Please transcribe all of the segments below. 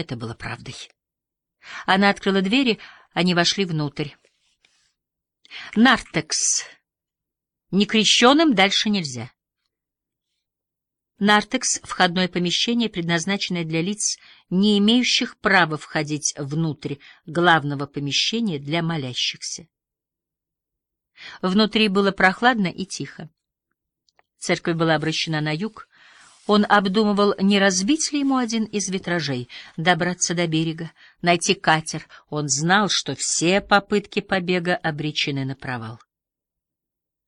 Это было правдой. Она открыла двери, они вошли внутрь. Нартекс. Некрещенным дальше нельзя. Нартекс — входное помещение, предназначенное для лиц, не имеющих права входить внутрь главного помещения для молящихся. Внутри было прохладно и тихо. Церковь была обращена на юг. Он обдумывал, не разбить ли ему один из витражей, добраться до берега, найти катер. Он знал, что все попытки побега обречены на провал.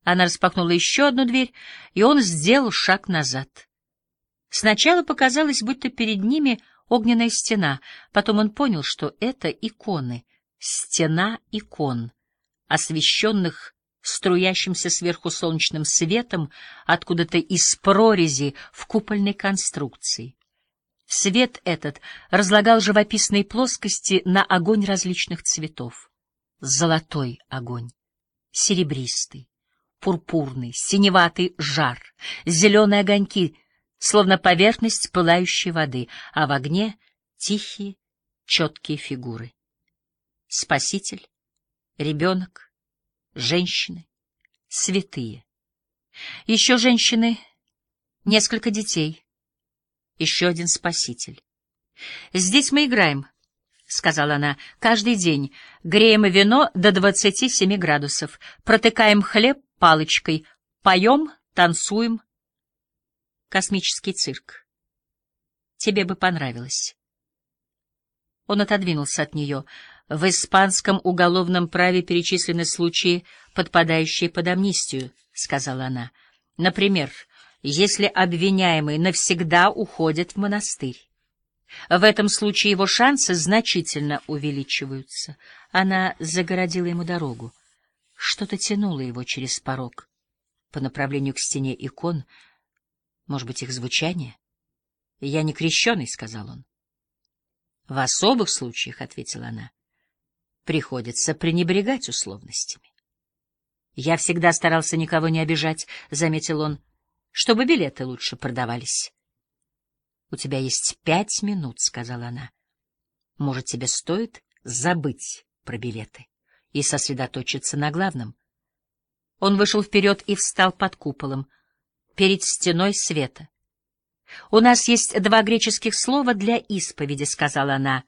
Она распахнула еще одну дверь, и он сделал шаг назад. Сначала показалось, будто перед ними огненная стена, потом он понял, что это иконы, стена икон, освещенных струящимся сверху солнечным светом откуда-то из прорези в купольной конструкции. Свет этот разлагал живописные плоскости на огонь различных цветов. Золотой огонь, серебристый, пурпурный, синеватый жар, зеленые огоньки словно поверхность пылающей воды, а в огне тихие, четкие фигуры. Спаситель, ребенок, женщины, святые. Еще женщины, несколько детей, еще один спаситель. «Здесь мы играем», — сказала она, — «каждый день. Греем вино до двадцати семи градусов, протыкаем хлеб палочкой, поем, танцуем, космический цирк. Тебе бы понравилось. Он отодвинулся от нее. В испанском уголовном праве перечислены случаи, подпадающие под амнистию, — сказала она. Например, если обвиняемый навсегда уходит в монастырь. В этом случае его шансы значительно увеличиваются. Она загородила ему дорогу. Что-то тянуло его через порог. По направлению к стене икон — может быть, их звучание? — Я не крещеный, — сказал он. — В особых случаях, — ответила она, — приходится пренебрегать условностями. — Я всегда старался никого не обижать, — заметил он, — чтобы билеты лучше продавались. — У тебя есть пять минут, — сказала она. — Может, тебе стоит забыть про билеты и сосредоточиться на главном? Он вышел вперед и встал под куполом — перед стеной света. «У нас есть два греческих слова для исповеди», — сказала она.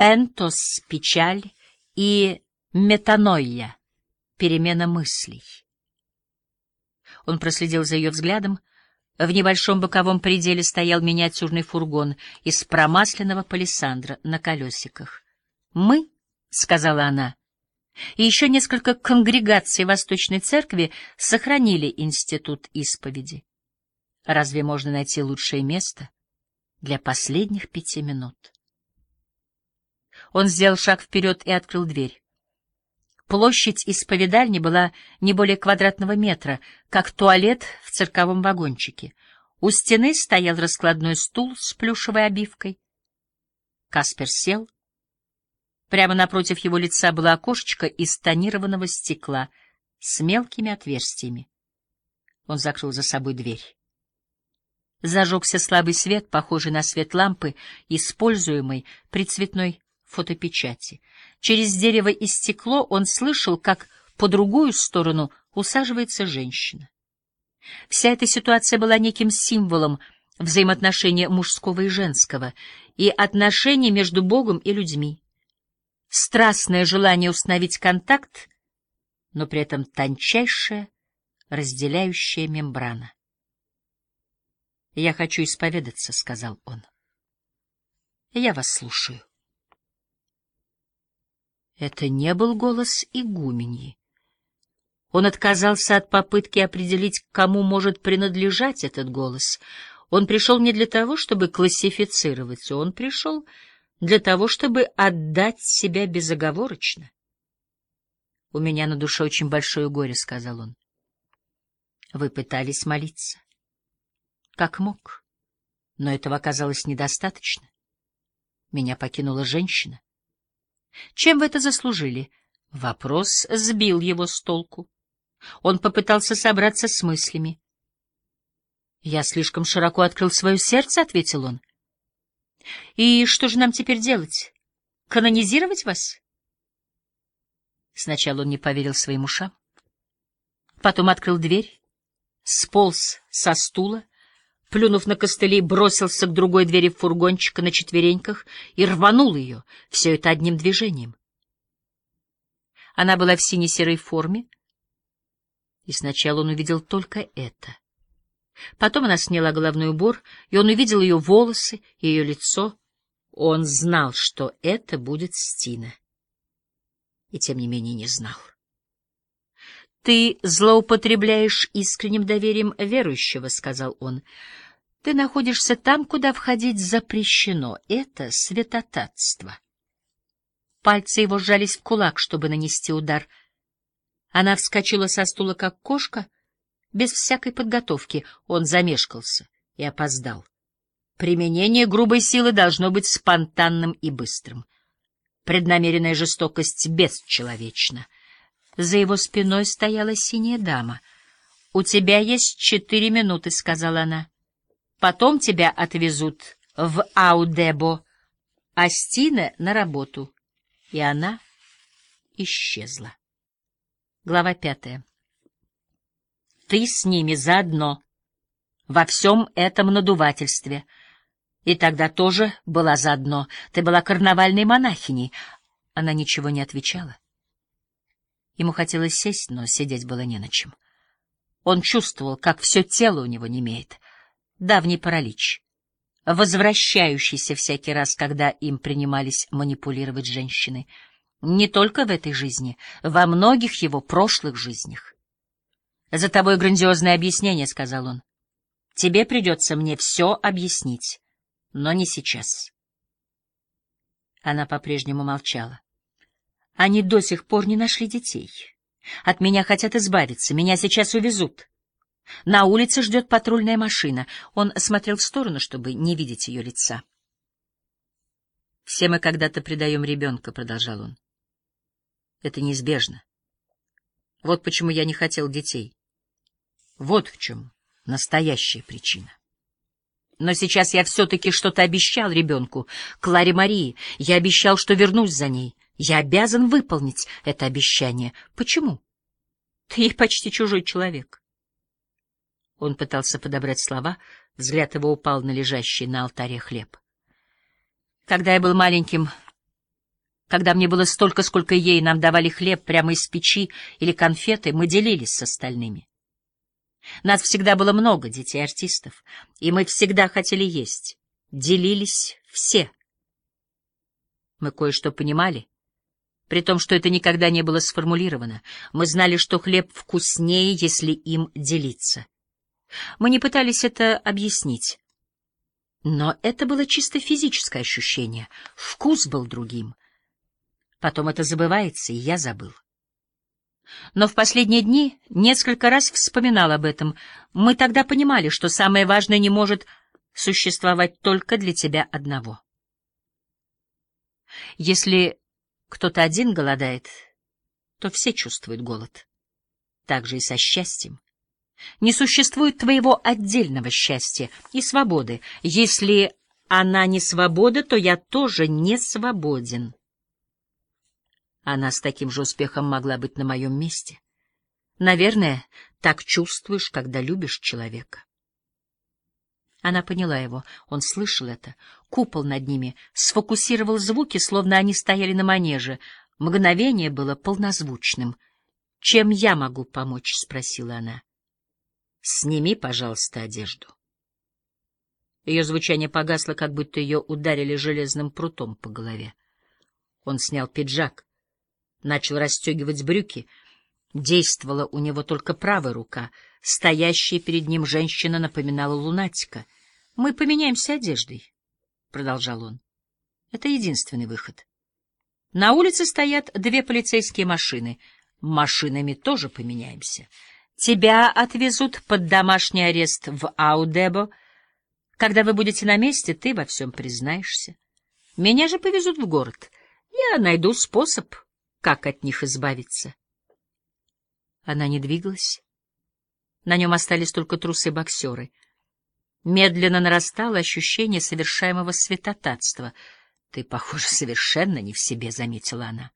«Энтос» — печаль и «метаноия» — перемена мыслей. Он проследил за ее взглядом. В небольшом боковом пределе стоял миниатюрный фургон из промасленного палисандра на колесиках. «Мы», — сказала она, — и еще несколько конгрегаций Восточной Церкви сохранили институт исповеди. Разве можно найти лучшее место для последних пяти минут? Он сделал шаг вперед и открыл дверь. Площадь исповедальни была не более квадратного метра, как туалет в цирковом вагончике. У стены стоял раскладной стул с плюшевой обивкой. Каспер сел — Прямо напротив его лица было окошечко из тонированного стекла с мелкими отверстиями. Он закрыл за собой дверь. Зажегся слабый свет, похожий на свет лампы, используемой при цветной фотопечати. Через дерево и стекло он слышал, как по другую сторону усаживается женщина. Вся эта ситуация была неким символом взаимоотношения мужского и женского и отношений между Богом и людьми страстное желание установить контакт, но при этом тончайшая разделяющая мембрана. «Я хочу исповедаться», — сказал он. «Я вас слушаю». Это не был голос игуменьи. Он отказался от попытки определить, кому может принадлежать этот голос. Он пришел не для того, чтобы классифицировать, он пришел для того, чтобы отдать себя безоговорочно. — У меня на душе очень большое горе, — сказал он. — Вы пытались молиться. — Как мог. Но этого оказалось недостаточно. Меня покинула женщина. — Чем вы это заслужили? Вопрос сбил его с толку. Он попытался собраться с мыслями. — Я слишком широко открыл свое сердце, — ответил он. — И что же нам теперь делать? Канонизировать вас? Сначала он не поверил своим ушам. Потом открыл дверь, сполз со стула, плюнув на костыли, бросился к другой двери фургончика на четвереньках и рванул ее, все это одним движением. Она была в сине-серой форме, и сначала он увидел только это. Потом она сняла головной убор, и он увидел ее волосы, ее лицо. Он знал, что это будет Стина. И тем не менее не знал. «Ты злоупотребляешь искренним доверием верующего», — сказал он. «Ты находишься там, куда входить запрещено. Это святотатство». Пальцы его сжались в кулак, чтобы нанести удар. Она вскочила со стула, как кошка, без всякой подготовки. Он замешкался и опоздал. Применение грубой силы должно быть спонтанным и быстрым. Преднамеренная жестокость бесчеловечна. За его спиной стояла синяя дама. — У тебя есть четыре минуты, — сказала она. — Потом тебя отвезут в Аудебо, а Стина — на работу. И она исчезла. Глава пятая. Ты с ними заодно. Во всем этом надувательстве. И тогда тоже была заодно. Ты была карнавальной монахиней. Она ничего не отвечала. Ему хотелось сесть, но сидеть было не на чем. Он чувствовал, как все тело у него немеет. Давний паралич возвращающийся всякий раз, когда им принимались манипулировать женщины. Не только в этой жизни, во многих его прошлых жизнях. «За тобой грандиозное объяснение», — сказал он. «Тебе придется мне все объяснить, но не сейчас». Она по-прежнему молчала. «Они до сих пор не нашли детей. От меня хотят избавиться, меня сейчас увезут». На улице ждет патрульная машина. Он смотрел в сторону, чтобы не видеть ее лица. «Все мы когда-то предаем ребенка», — продолжал он. «Это неизбежно. Вот почему я не хотел детей. Вот в чем настоящая причина. Но сейчас я все-таки что-то обещал ребенку, Кларе Марии. Я обещал, что вернусь за ней. Я обязан выполнить это обещание. Почему? Ты ей почти чужой человек. Он пытался подобрать слова, взгляд его упал на лежащий на алтаре хлеб. Когда я был маленьким, когда мне было столько, сколько ей, нам давали хлеб прямо из печи или конфеты, мы делились с остальными. Нас всегда было много, детей-артистов, и мы всегда хотели есть. Делились все. Мы кое-что понимали, при том, что это никогда не было сформулировано. Мы знали, что хлеб вкуснее, если им делиться. Мы не пытались это объяснить. Но это было чисто физическое ощущение. Вкус был другим. Потом это забывается, и я забыл. Но в последние дни несколько раз вспоминал об этом. Мы тогда понимали, что самое важное не может существовать только для тебя одного. Если кто-то один голодает, то все чувствуют голод. Так же и со счастьем. Не существует твоего отдельного счастья и свободы. Если она не свобода, то я тоже не свободен. Она с таким же успехом могла быть на моем месте. Наверное, так чувствуешь, когда любишь человека. Она поняла его, он слышал это. Купол над ними сфокусировал звуки, словно они стояли на манеже. Мгновение было полнозвучным. «Чем я могу помочь?» — спросила она. Сними, пожалуйста, одежду. Ее звучание погасло, как будто ее ударили железным прутом по голове. Он снял пиджак, начал расстегивать брюки. Действовала у него только правая рука. Стоящая перед ним женщина напоминала лунатика. — Мы поменяемся одеждой, — продолжал он. — Это единственный выход. На улице стоят две полицейские машины. Машинами тоже поменяемся. Тебя отвезут под домашний арест в Аудебо. Когда вы будете на месте, ты во всем признаешься. Меня же повезут в город. Я найду способ, как от них избавиться. Она не двигалась. На нем остались только трусы-боксеры. Медленно нарастало ощущение совершаемого святотатства. — Ты, похоже, совершенно не в себе, — заметила она.